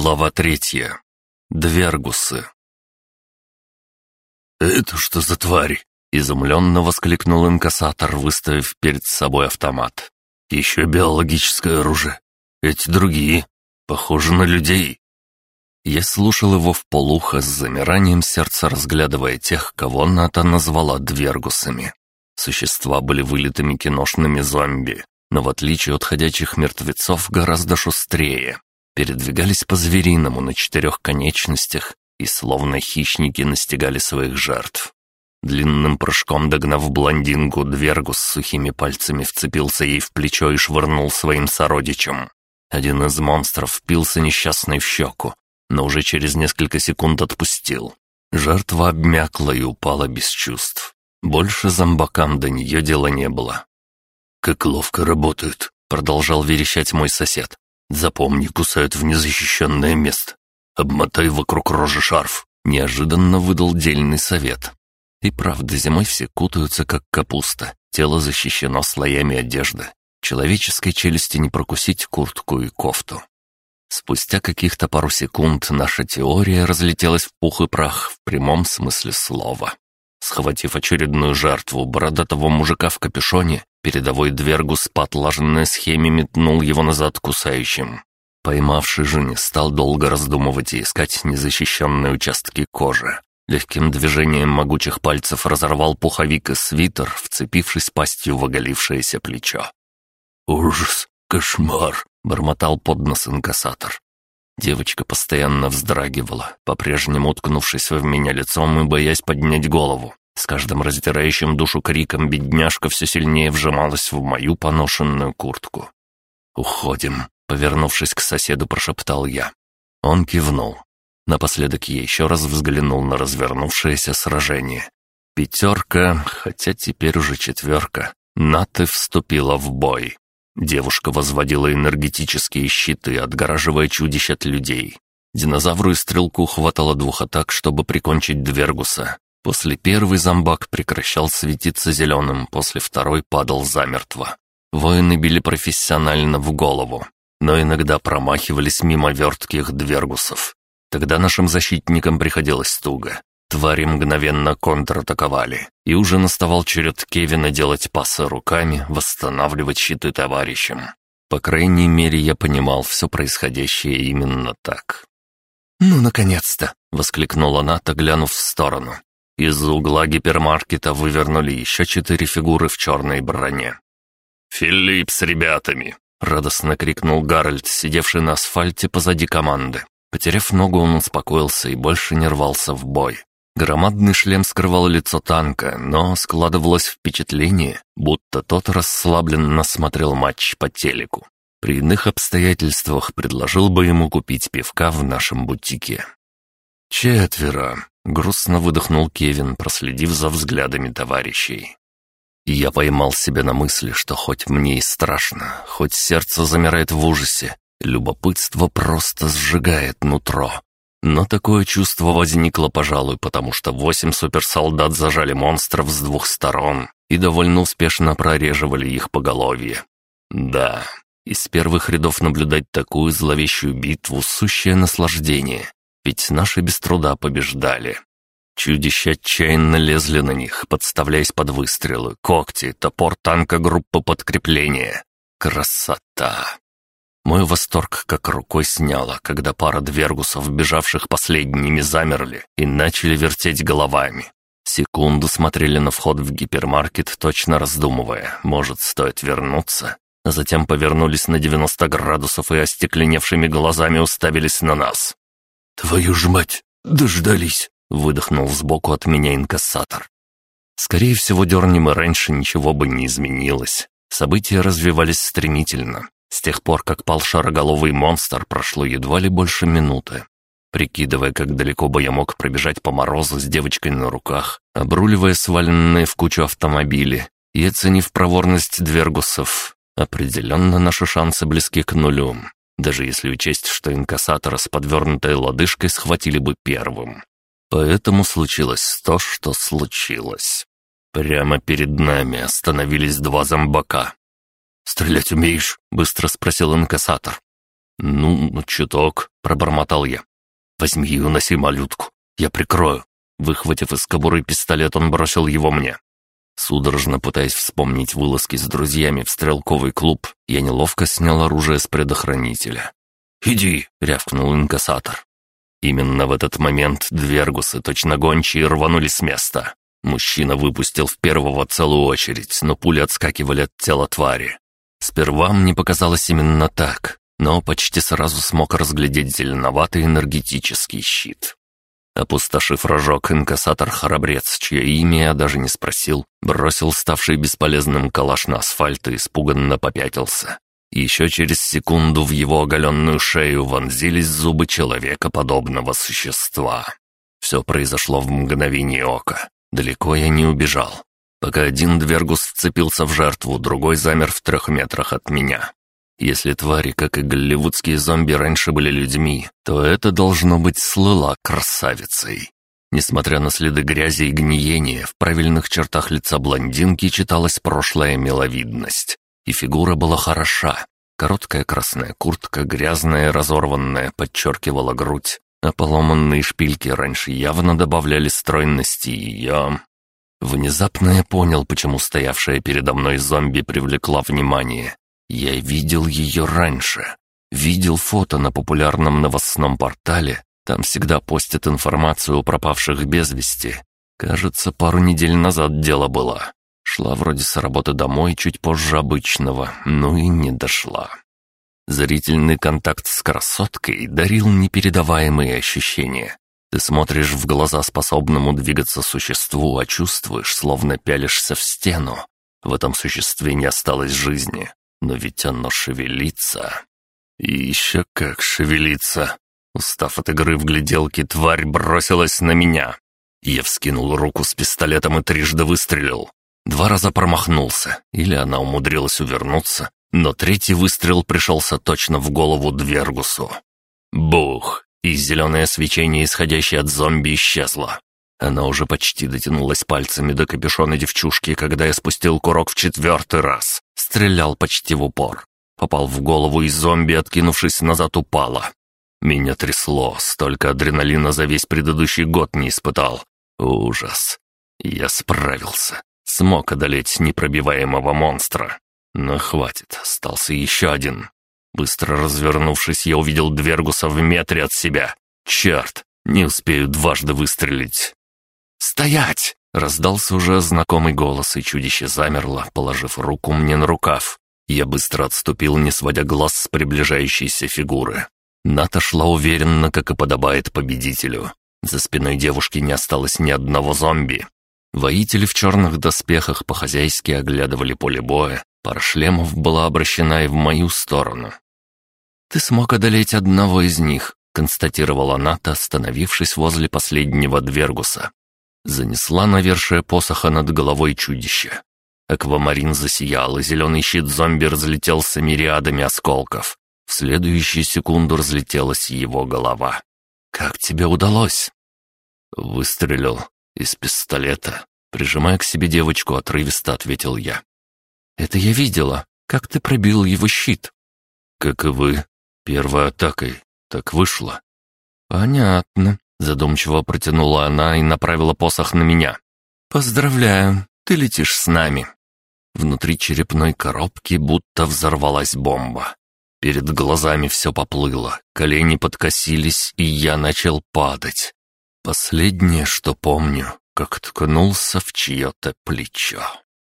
Глава третья. Двергусы. «Это что за твари?» — изумленно воскликнул инкассатор, выставив перед собой автомат. «Еще биологическое оружие. Эти другие. Похожи на людей». Я слушал его в полухо с замиранием сердца, разглядывая тех, кого Ната назвала двергусами. Существа были вылитыми киношными зомби, но в отличие от ходячих мертвецов гораздо шустрее. Передвигались по-звериному на четырех конечностях и словно хищники настигали своих жертв. Длинным прыжком догнав блондинку, Двергу с сухими пальцами вцепился ей в плечо и швырнул своим сородичем. Один из монстров впился несчастной в щеку, но уже через несколько секунд отпустил. Жертва обмякла и упала без чувств. Больше зомбакам до нее дела не было. «Как ловко работают», — продолжал верещать мой сосед. «Запомни, кусают в незащищенное место. Обмотай вокруг рожи шарф», — неожиданно выдал дельный совет. И правда, зимой все кутаются, как капуста. Тело защищено слоями одежды. Человеческой челюсти не прокусить куртку и кофту. Спустя каких-то пару секунд наша теория разлетелась в пух и прах в прямом смысле слова. Схватив очередную жертву бородатого мужика в капюшоне, передовой Двергус по отлаженной схеме метнул его назад кусающим. Поймавший же не стал долго раздумывать и искать незащищенные участки кожи. Легким движением могучих пальцев разорвал пуховик и свитер, вцепившись пастью в оголившееся плечо. «Ужас! Кошмар!» — бормотал под нос инкассатор. Девочка постоянно вздрагивала, по-прежнему уткнувшись в меня лицом и боясь поднять голову. С каждым раздирающим душу криком бедняжка все сильнее вжималась в мою поношенную куртку. «Уходим», — повернувшись к соседу, прошептал я. Он кивнул. Напоследок я еще раз взглянул на развернувшееся сражение. Пятерка, хотя теперь уже четверка, Наты вступила в бой. Девушка возводила энергетические щиты, отгораживая чудищ от людей. Динозавру и стрелку хватало двух атак, чтобы прикончить Двергуса. После первой зомбак прекращал светиться зеленым, после второй падал замертво. Воины били профессионально в голову, но иногда промахивались мимо вертких Двергусов. Тогда нашим защитникам приходилось туго. Твари мгновенно контратаковали, и уже наставал черед Кевина делать пасы руками, восстанавливать щиты товарищам. По крайней мере, я понимал все происходящее именно так. «Ну, наконец-то!» — воскликнула Ната, глянув в сторону. Из угла гипермаркета вывернули еще четыре фигуры в черной броне. «Филипп с ребятами!» — радостно крикнул Гарольд, сидевший на асфальте позади команды. Потеряв ногу, он успокоился и больше не рвался в бой. Громадный шлем скрывал лицо танка, но складывалось впечатление, будто тот расслабленно смотрел матч по телеку. При иных обстоятельствах предложил бы ему купить пивка в нашем бутике. «Четверо», — грустно выдохнул Кевин, проследив за взглядами товарищей. я поймал себя на мысли, что хоть мне и страшно, хоть сердце замирает в ужасе, любопытство просто сжигает нутро. Но такое чувство возникло, пожалуй, потому что восемь суперсолдат зажали монстров с двух сторон и довольно успешно прореживали их поголовье. Да, из первых рядов наблюдать такую зловещую битву — сущее наслаждение, ведь наши без труда побеждали. Чудища отчаянно лезли на них, подставляясь под выстрелы, когти, топор танка группы подкрепления. Красота! Мой восторг как рукой сняло, когда пара двергусов, бежавших последними, замерли и начали вертеть головами. Секунду смотрели на вход в гипермаркет, точно раздумывая, может, стоит вернуться. Затем повернулись на 90 градусов и остекленевшими глазами уставились на нас. «Твою ж мать! Дождались!» — выдохнул сбоку от меня инкассатор. Скорее всего, дернем и раньше ничего бы не изменилось. События развивались стремительно. С тех пор, как пал шароголовый монстр, прошло едва ли больше минуты. Прикидывая, как далеко бы я мог пробежать по морозу с девочкой на руках, обруливая сваленные в кучу автомобили и оценив проворность двергусов, определенно наши шансы близки к нулю, даже если учесть, что инкассатора с подвернутой лодыжкой схватили бы первым. Поэтому случилось то, что случилось. Прямо перед нами остановились два зомбака, «Стрелять умеешь?» — быстро спросил инкассатор. «Ну, чуток», — пробормотал я. «Возьми и уноси малютку, я прикрою». Выхватив из кобуры пистолет, он бросил его мне. Судорожно пытаясь вспомнить вылазки с друзьями в стрелковый клуб, я неловко снял оружие с предохранителя. «Иди!» — рявкнул инкассатор. Именно в этот момент двергусы, точно гончие, рванули с места. Мужчина выпустил в первого целую очередь, но пули отскакивали от тела твари. Сперва мне показалось именно так, но почти сразу смог разглядеть зеленоватый энергетический щит. Опустошив рожок, инкассатор-храбрец, чье имя я даже не спросил, бросил ставший бесполезным калаш на асфальт и испуганно попятился. Еще через секунду в его оголенную шею вонзились зубы человека подобного существа. Все произошло в мгновение ока. Далеко я не убежал. Пока один двергус вцепился в жертву, другой замер в трех метрах от меня. Если твари, как и голливудские зомби, раньше были людьми, то это, должно быть, слыла красавицей. Несмотря на следы грязи и гниения, в правильных чертах лица блондинки читалась прошлая миловидность. И фигура была хороша. Короткая красная куртка, грязная разорванная, подчеркивала грудь, а поломанные шпильки раньше явно добавляли стройности, я... Внезапно я понял, почему стоявшая передо мной зомби привлекла внимание. Я видел ее раньше. Видел фото на популярном новостном портале. Там всегда постят информацию о пропавших без вести. Кажется, пару недель назад дело было. Шла вроде с работы домой чуть позже обычного, но и не дошла. Зрительный контакт с красоткой дарил непередаваемые ощущения. Ты смотришь в глаза способному двигаться существу, а чувствуешь, словно пялишься в стену. В этом существе не осталось жизни. Но ведь оно шевелится. И еще как шевелится. Устав от игры в гляделки, тварь бросилась на меня. Я вскинул руку с пистолетом и трижды выстрелил. Два раза промахнулся, или она умудрилась увернуться, но третий выстрел пришелся точно в голову Двергусу. Бух! И зеленое свечение, исходящее от зомби, исчезло. Она уже почти дотянулась пальцами до капюшона девчушки, когда я спустил курок в четвертый раз. Стрелял почти в упор. Попал в голову, и зомби, откинувшись назад, упала. Меня трясло, столько адреналина за весь предыдущий год не испытал. Ужас. Я справился. Смог одолеть непробиваемого монстра. Но хватит, остался еще один. Быстро развернувшись, я увидел Двергуса в метре от себя. Черт, не успею дважды выстрелить. «Стоять!» — раздался уже знакомый голос, и чудище замерло, положив руку мне на рукав. Я быстро отступил, не сводя глаз с приближающейся фигуры. Ната шла уверенно, как и подобает победителю. За спиной девушки не осталось ни одного зомби. Воители в черных доспехах по-хозяйски оглядывали поле боя, пара шлемов была обращена и в мою сторону. «Ты смог одолеть одного из них», — констатировала Ната, остановившись возле последнего Двергуса. Занесла навершие посоха над головой чудища. Аквамарин засиял, и зеленый щит зомби разлетелся мириадами осколков. В следующую секунду разлетелась его голова. «Как тебе удалось?» Выстрелил из пистолета. Прижимая к себе девочку, отрывисто ответил я. «Это я видела. Как ты пробил его щит?» «Как и вы. Первой атакой. Так вышло». «Понятно. Задумчиво протянула она и направила посох на меня. «Поздравляю, ты летишь с нами». Внутри черепной коробки будто взорвалась бомба. Перед глазами все поплыло, колени подкосились, и я начал падать. Последнее, что помню, как ткнулся в чье-то плечо.